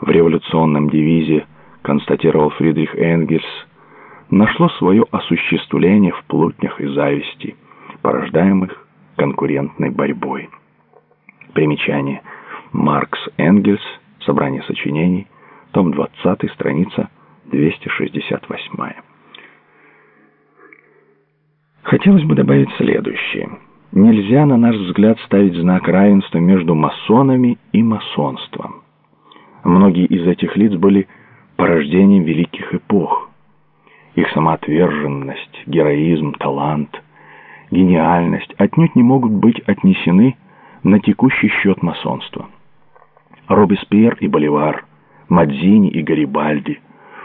в революционном девизе, констатировал Фридрих Энгельс, нашло свое осуществление в плутнях и зависти, порождаемых конкурентной борьбой. Примечание. Маркс Энгельс. Собрание сочинений. Том 20, страница 268. Хотелось бы добавить следующее. Нельзя, на наш взгляд, ставить знак равенства между масонами и масонством. Многие из этих лиц были порождением великих эпох. Их самоотверженность, героизм, талант, гениальность отнюдь не могут быть отнесены на текущий счет масонства. Робеспьер и Боливар, Мадзини и Гарибальди,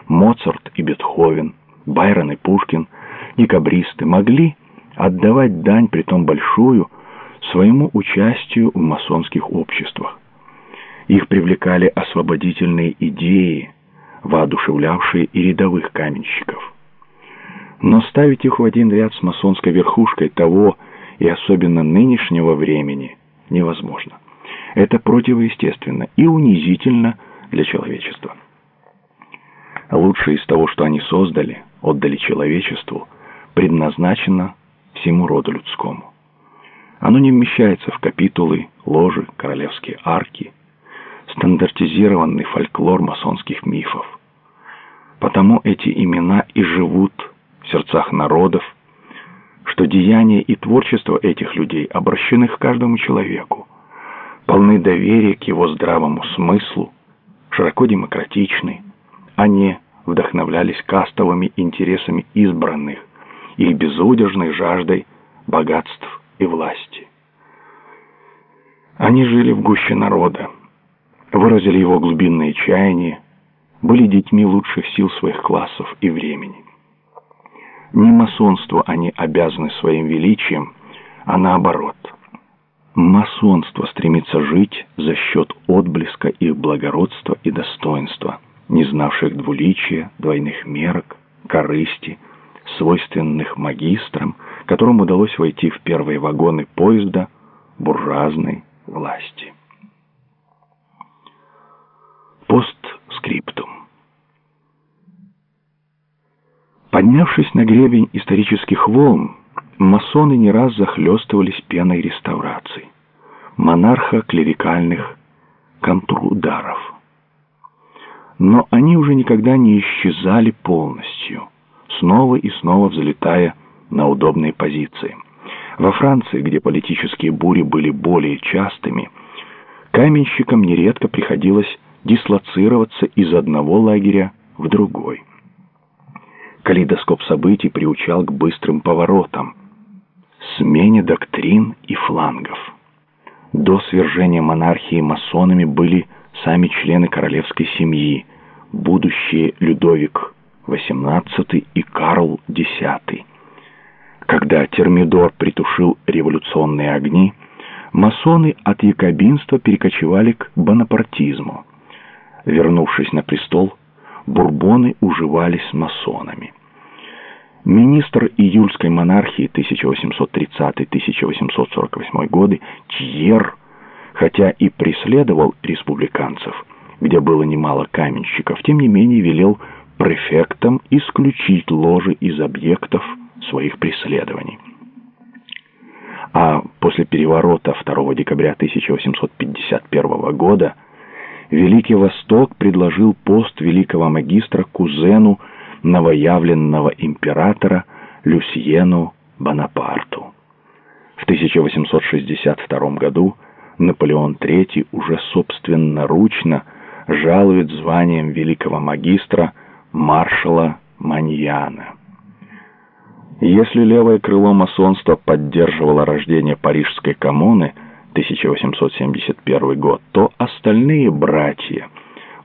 Моцарт и Бетховен, Байрон и Пушкин, декабристы могли отдавать дань, притом большую, своему участию в масонских обществах. Их привлекали освободительные идеи, воодушевлявшие и рядовых каменщиков. Но ставить их в один ряд с масонской верхушкой того и особенно нынешнего времени невозможно. Это противоестественно и унизительно для человечества. Лучшее из того, что они создали, отдали человечеству, предназначено всему роду людскому. Оно не вмещается в капитулы, ложи, королевские арки, стандартизированный фольклор масонских мифов. Потому эти имена и живут в сердцах народов, что деяния и творчество этих людей обращены к каждому человеку, полны доверия к его здравому смыслу, широко демократичны, они вдохновлялись кастовыми интересами избранных, их безудержной жаждой богатств и власти. Они жили в гуще народа, выразили его глубинные чаяния, были детьми лучших сил своих классов и времени. Не масонству они обязаны своим величием, а наоборот. Масонство стремится жить за счет отблеска их благородства и достоинства, не знавших двуличия, двойных мерок, корысти, свойственных магистрам, которым удалось войти в первые вагоны поезда буржуазной власти. Поднявшись на гребень исторических волн, масоны не раз захлестывались пеной реставраций, монарха клерикальных контрударов. Но они уже никогда не исчезали полностью – снова и снова взлетая на удобные позиции. Во Франции, где политические бури были более частыми, каменщикам нередко приходилось дислоцироваться из одного лагеря в другой. Калейдоскоп событий приучал к быстрым поворотам, смене доктрин и флангов. До свержения монархии масонами были сами члены королевской семьи, будущие Людовик XVIII и Карл X. Когда Термидор притушил революционные огни, масоны от якобинства перекочевали к бонапартизму. Вернувшись на престол, бурбоны уживались с масонами. Министр июльской монархии 1830-1848 годы Тьер, хотя и преследовал республиканцев, где было немало каменщиков, тем не менее велел префектам исключить ложи из объектов своих преследований. А после переворота 2 декабря 1851 года Великий Восток предложил пост великого магистра кузену новоявленного императора Люсьену Бонапарту. В 1862 году Наполеон III уже собственноручно жалует званием великого магистра маршала Маньяна. Если левое крыло масонства поддерживало рождение Парижской коммуны 1871 год, то остальные братья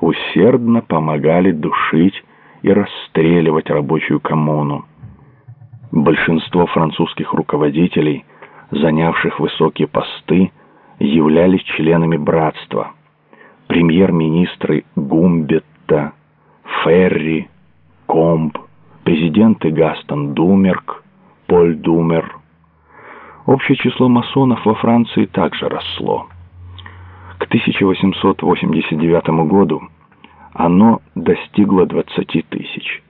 усердно помогали душить и расстреливать рабочую коммуну. Большинство французских руководителей, занявших высокие посты, являлись членами братства. Премьер-министры Гумбетта, Ферри, Комб, президенты Гастон Думерк, Поль Думер. Общее число масонов во Франции также росло. К 1889 году оно достигло 20 тысяч.